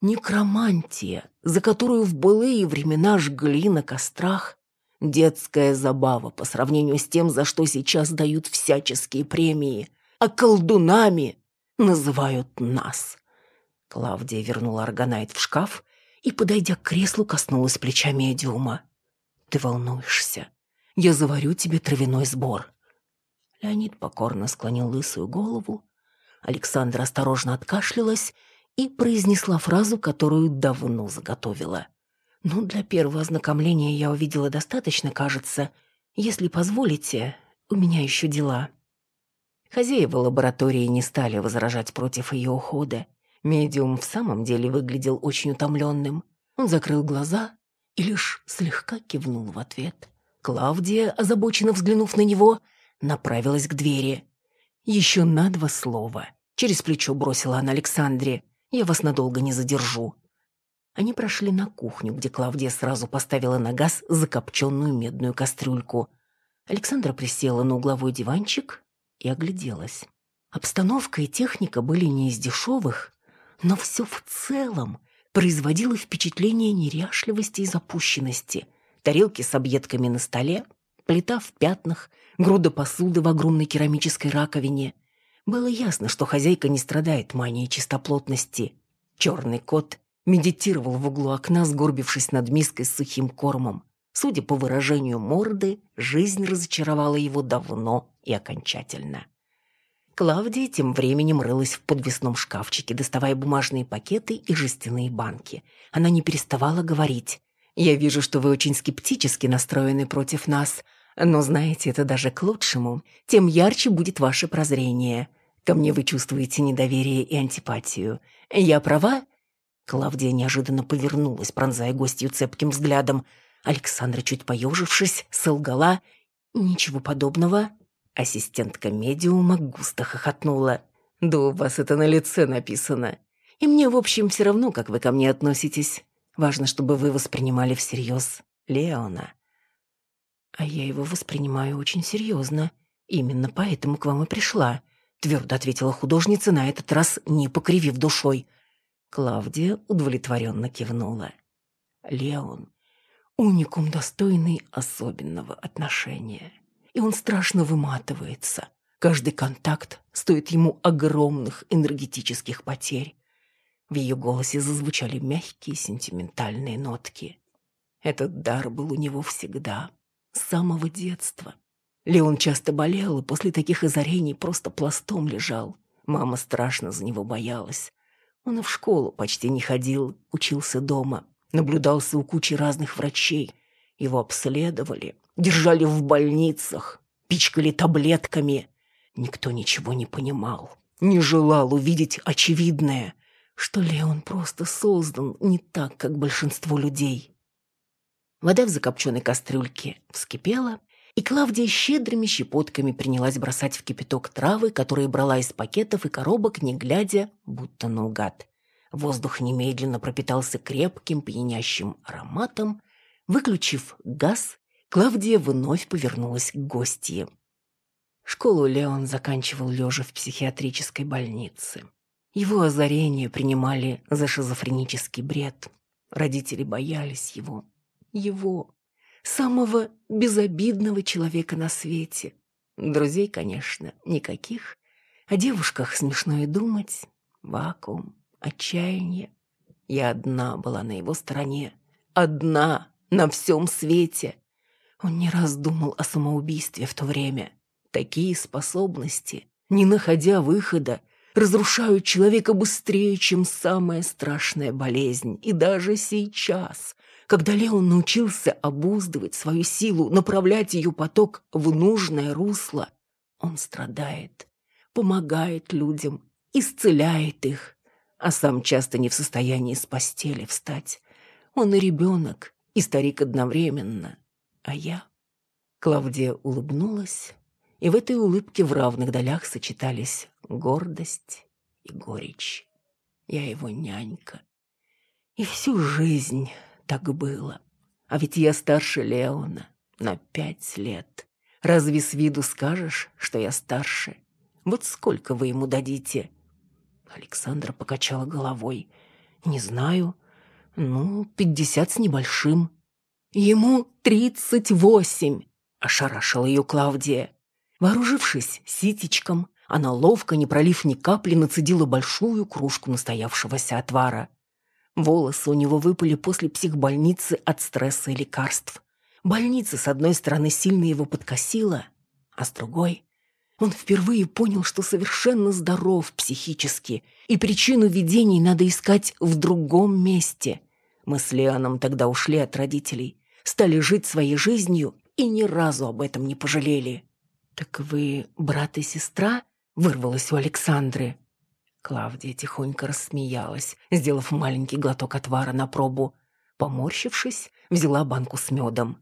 Некромантия, за которую в былые времена жгли на кострах, детская забава по сравнению с тем, за что сейчас дают всяческие премии, а колдунами называют нас. Клавдия вернула органайт в шкаф и, подойдя к креслу, коснулась плеча медиума. «Ты волнуешься. Я заварю тебе травяной сбор». Леонид покорно склонил лысую голову. Александра осторожно откашлялась и произнесла фразу, которую давно заготовила. «Ну, для первого ознакомления я увидела достаточно, кажется. Если позволите, у меня еще дела». Хозяева лаборатории не стали возражать против ее ухода. Медиум в самом деле выглядел очень утомленным. Он закрыл глаза и лишь слегка кивнул в ответ. Клавдия, озабоченно взглянув на него, направилась к двери. «Еще на два слова». Через плечо бросила она Александре. «Я вас надолго не задержу». Они прошли на кухню, где Клавдия сразу поставила на газ закопченную медную кастрюльку. Александра присела на угловой диванчик и огляделась. Обстановка и техника были не из дешевых, но все в целом производило впечатление неряшливости и запущенности. Тарелки с объедками на столе, плита в пятнах, груда посуды в огромной керамической раковине. Было ясно, что хозяйка не страдает манией чистоплотности. Черный кот медитировал в углу окна, сгорбившись над миской с сухим кормом. Судя по выражению морды, жизнь разочаровала его давно и окончательно. Клавдия тем временем рылась в подвесном шкафчике, доставая бумажные пакеты и жестяные банки. Она не переставала говорить. «Я вижу, что вы очень скептически настроены против нас, но, знаете, это даже к лучшему. Тем ярче будет ваше прозрение. Ко мне вы чувствуете недоверие и антипатию. Я права?» Клавдия неожиданно повернулась, пронзая гостью цепким взглядом. Александра, чуть поежившись, солгала. «Ничего подобного. Ассистентка медиума густо хохотнула. «Да у вас это на лице написано. И мне, в общем, все равно, как вы ко мне относитесь. Важно, чтобы вы воспринимали всерьез Леона». «А я его воспринимаю очень серьезно. Именно поэтому к вам и пришла», — твердо ответила художница, на этот раз не покривив душой. Клавдия удовлетворенно кивнула. «Леон — уникум, достойный особенного отношения» и он страшно выматывается. Каждый контакт стоит ему огромных энергетических потерь. В ее голосе зазвучали мягкие сентиментальные нотки. Этот дар был у него всегда, с самого детства. Леон часто болел и после таких озарений просто пластом лежал. Мама страшно за него боялась. Он и в школу почти не ходил, учился дома, наблюдался у кучи разных врачей. Его обследовали, держали в больницах, пичкали таблетками. Никто ничего не понимал, не желал увидеть очевидное, что Леон просто создан не так, как большинство людей. Вода в закопченной кастрюльке вскипела, и Клавдия щедрыми щепотками принялась бросать в кипяток травы, которые брала из пакетов и коробок, не глядя, будто наугад. Воздух немедленно пропитался крепким, пьянящим ароматом. Выключив газ, Клавдия вновь повернулась к гостье. Школу Леон заканчивал лежа в психиатрической больнице. Его озарение принимали за шизофренический бред. Родители боялись его. Его. Самого безобидного человека на свете. Друзей, конечно, никаких. О девушках смешно и думать. Вакуум, отчаяние. Я одна была на его стороне. Одна на всем свете. Он не раз думал о самоубийстве в то время. Такие способности, не находя выхода, разрушают человека быстрее, чем самая страшная болезнь. И даже сейчас, когда Леон научился обуздывать свою силу, направлять ее поток в нужное русло, он страдает, помогает людям, исцеляет их, а сам часто не в состоянии с постели встать. Он и ребенок, и старик одновременно. А я... Клавдия улыбнулась, и в этой улыбке в равных долях сочетались гордость и горечь. Я его нянька. И всю жизнь так было. А ведь я старше Леона на пять лет. Разве с виду скажешь, что я старше? Вот сколько вы ему дадите?» Александра покачала головой. «Не знаю. Ну, пятьдесят с небольшим». «Ему тридцать восемь!» — ошарашила ее Клавдия. Вооружившись ситечком, она ловко, не пролив ни капли, нацедила большую кружку настоявшегося отвара. Волосы у него выпали после психбольницы от стресса и лекарств. Больница, с одной стороны, сильно его подкосила, а с другой... Он впервые понял, что совершенно здоров психически, и причину видений надо искать в другом месте. Мы с Леоном тогда ушли от родителей, стали жить своей жизнью и ни разу об этом не пожалели. «Так вы брат и сестра?» — вырвалось у Александры. Клавдия тихонько рассмеялась, сделав маленький глоток отвара на пробу. Поморщившись, взяла банку с медом.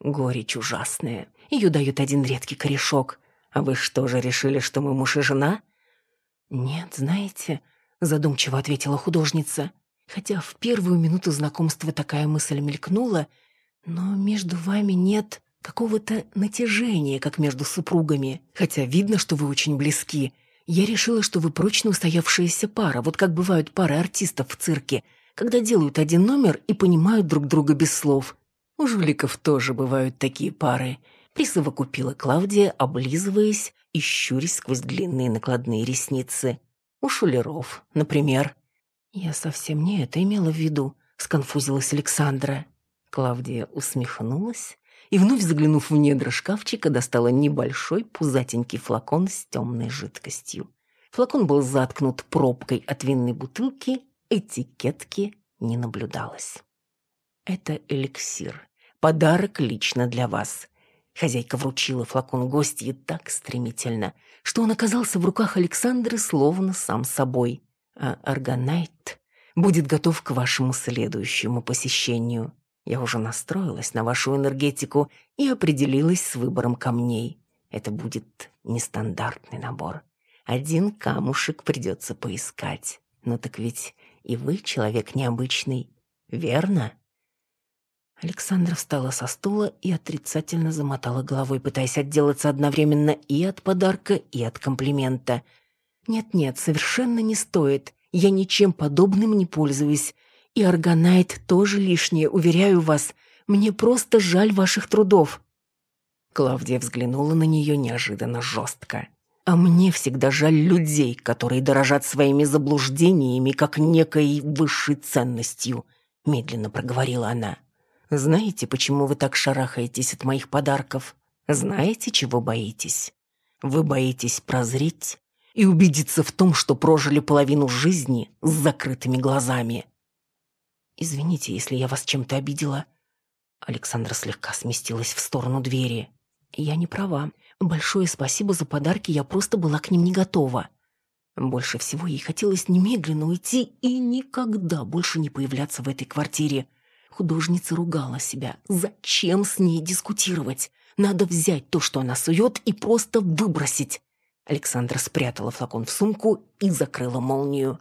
Горечь ужасная. Ее дают один редкий корешок. А вы что же решили, что мы муж и жена? Нет, знаете, задумчиво ответила художница. Хотя в первую минуту знакомства такая мысль мелькнула, но между вами нет какого-то натяжения, как между супругами. Хотя видно, что вы очень близки. Я решила, что вы прочно устоявшаяся пара, вот как бывают пары артистов в цирке, когда делают один номер и понимают друг друга без слов. У жуликов тоже бывают такие пары. Присовокупила Клавдия, облизываясь и щурясь сквозь длинные накладные ресницы. У шулеров, например. «Я совсем не это имела в виду», — сконфузилась Александра. Клавдия усмехнулась и, вновь заглянув в недра шкафчика, достала небольшой пузатенький флакон с темной жидкостью. Флакон был заткнут пробкой от винной бутылки, этикетки не наблюдалось. Это эликсир. Подарок лично для вас. Хозяйка вручила флакон гостье так стремительно, что он оказался в руках Александры словно сам собой. А органайт будет готов к вашему следующему посещению. Я уже настроилась на вашу энергетику и определилась с выбором камней. Это будет нестандартный набор. Один камушек придется поискать. Но так ведь и вы человек необычный, верно? Александра встала со стула и отрицательно замотала головой, пытаясь отделаться одновременно и от подарка, и от комплимента. «Нет-нет, совершенно не стоит. Я ничем подобным не пользуюсь. И органайт тоже лишнее, уверяю вас. Мне просто жаль ваших трудов». Клавдия взглянула на нее неожиданно жестко. «А мне всегда жаль людей, которые дорожат своими заблуждениями как некой высшей ценностью», медленно проговорила она. Знаете, почему вы так шарахаетесь от моих подарков? Знаете, чего боитесь? Вы боитесь прозреть и убедиться в том, что прожили половину жизни с закрытыми глазами. Извините, если я вас чем-то обидела. Александра слегка сместилась в сторону двери. Я не права. Большое спасибо за подарки, я просто была к ним не готова. Больше всего ей хотелось немедленно уйти и никогда больше не появляться в этой квартире. Художница ругала себя. Зачем с ней дискутировать? Надо взять то, что она сует, и просто выбросить. Александра спрятала флакон в сумку и закрыла молнию.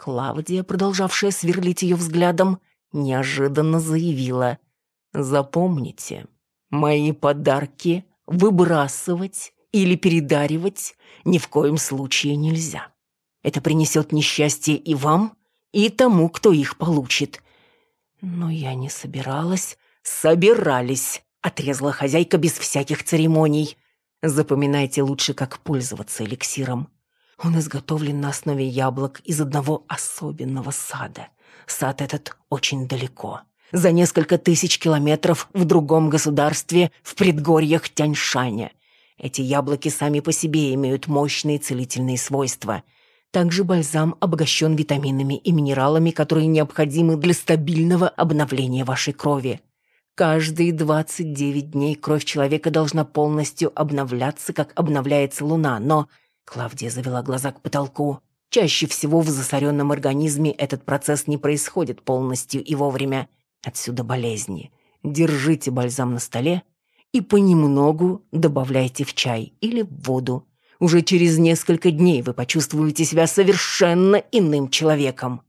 Клавдия, продолжавшая сверлить ее взглядом, неожиданно заявила. «Запомните, мои подарки выбрасывать или передаривать ни в коем случае нельзя. Это принесет несчастье и вам, и тому, кто их получит. Но я не собиралась. Собирались, отрезала хозяйка без всяких церемоний. Запоминайте лучше, как пользоваться эликсиром. Он изготовлен на основе яблок из одного особенного сада. Сад этот очень далеко. За несколько тысяч километров в другом государстве в предгорьях Тяньшаня. Эти яблоки сами по себе имеют мощные целительные свойства – также бальзам обогащен витаминами и минералами, которые необходимы для стабильного обновления вашей крови. Каждые 29 дней кровь человека должна полностью обновляться, как обновляется луна, но... Клавдия завела глаза к потолку. Чаще всего в засоренном организме этот процесс не происходит полностью и вовремя. Отсюда болезни. Держите бальзам на столе и понемногу добавляйте в чай или в воду. Уже через несколько дней вы почувствуете себя совершенно иным человеком.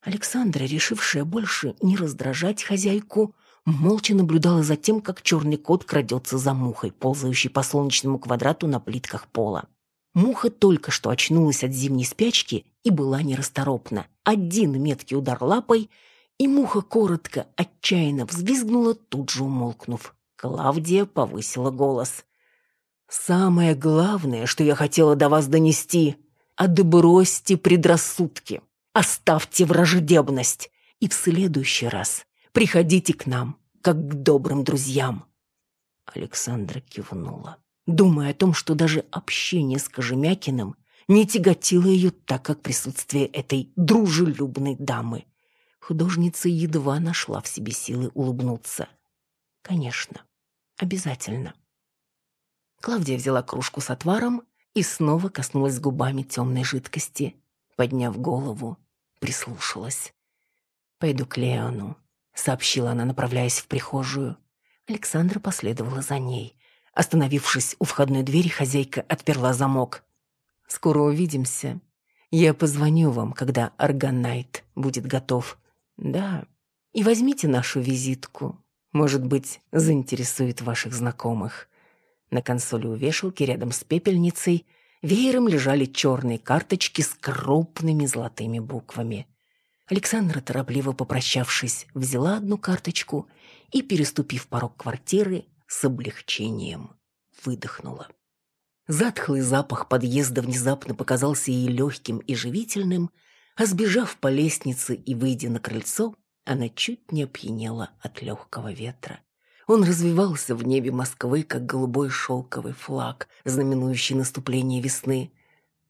Александра, решившая больше не раздражать хозяйку, молча наблюдала за тем, как черный кот крадется за мухой, ползающей по солнечному квадрату на плитках пола. Муха только что очнулась от зимней спячки и была нерасторопна. Один меткий удар лапой, и муха коротко, отчаянно взвизгнула, тут же умолкнув. Клавдия повысила голос. «Самое главное, что я хотела до вас донести, отбросьте предрассудки, оставьте враждебность, и в следующий раз приходите к нам, как к добрым друзьям». Александра кивнула, думая о том, что даже общение с Кожемякиным не тяготило ее так, как присутствие этой дружелюбной дамы. Художница едва нашла в себе силы улыбнуться. Конечно, обязательно. Клавдия взяла кружку с отваром и снова коснулась губами темной жидкости. Подняв голову, прислушалась. «Пойду к Леону», — сообщила она, направляясь в прихожую. Александра последовала за ней. Остановившись у входной двери, хозяйка отперла замок. «Скоро увидимся. Я позвоню вам, когда органайт будет готов. Да, и возьмите нашу визитку. Может быть, заинтересует ваших знакомых». На консоли у вешалки рядом с пепельницей веером лежали черные карточки с крупными золотыми буквами. Александра, торопливо попрощавшись, взяла одну карточку и, переступив порог квартиры, с облегчением выдохнула. Затхлый запах подъезда внезапно показался ей легким и живительным, а сбежав по лестнице и выйдя на крыльцо, она чуть не опьянела от легкого ветра. Он развивался в небе Москвы, как голубой шелковый флаг, знаменующий наступление весны.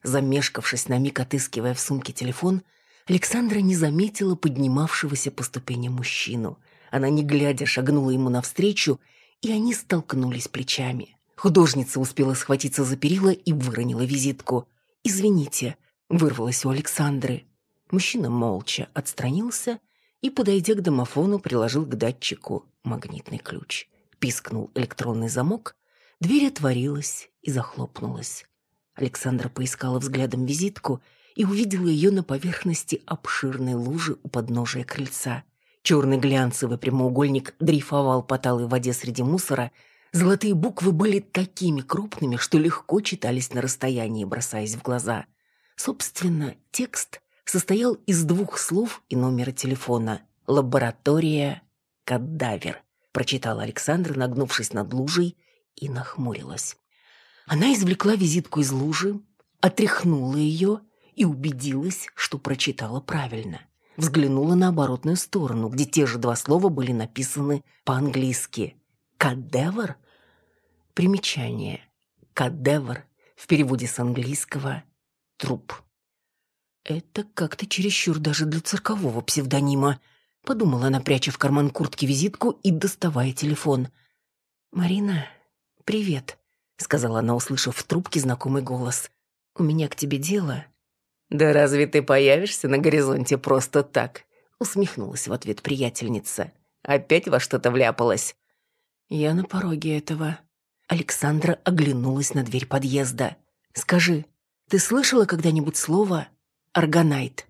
Замешкавшись на миг, отыскивая в сумке телефон, Александра не заметила поднимавшегося по ступеням мужчину. Она, не глядя, шагнула ему навстречу, и они столкнулись плечами. Художница успела схватиться за перила и выронила визитку. «Извините», — вырвалась у Александры. Мужчина молча отстранился и, подойдя к домофону, приложил к датчику магнитный ключ. Пискнул электронный замок, дверь отворилась и захлопнулась. Александра поискала взглядом визитку и увидела ее на поверхности обширной лужи у подножия крыльца. Черный глянцевый прямоугольник дрейфовал по талой воде среди мусора. Золотые буквы были такими крупными, что легко читались на расстоянии, бросаясь в глаза. Собственно, текст состоял из двух слов и номера телефона. «Лаборатория кадавер», — прочитала Александра, нагнувшись над лужей, и нахмурилась. Она извлекла визитку из лужи, отряхнула ее и убедилась, что прочитала правильно. Взглянула на оборотную сторону, где те же два слова были написаны по-английски. «Кадевр?» Примечание. «Кадевр» в переводе с английского «труп». «Это как-то чересчур даже для циркового псевдонима», — подумала она, пряча в карман куртки визитку и доставая телефон. «Марина, привет», — сказала она, услышав в трубке знакомый голос. «У меня к тебе дело». «Да разве ты появишься на горизонте просто так?» — усмехнулась в ответ приятельница. «Опять во что-то вляпалась?» «Я на пороге этого». Александра оглянулась на дверь подъезда. «Скажи, ты слышала когда-нибудь слово «органайт»?»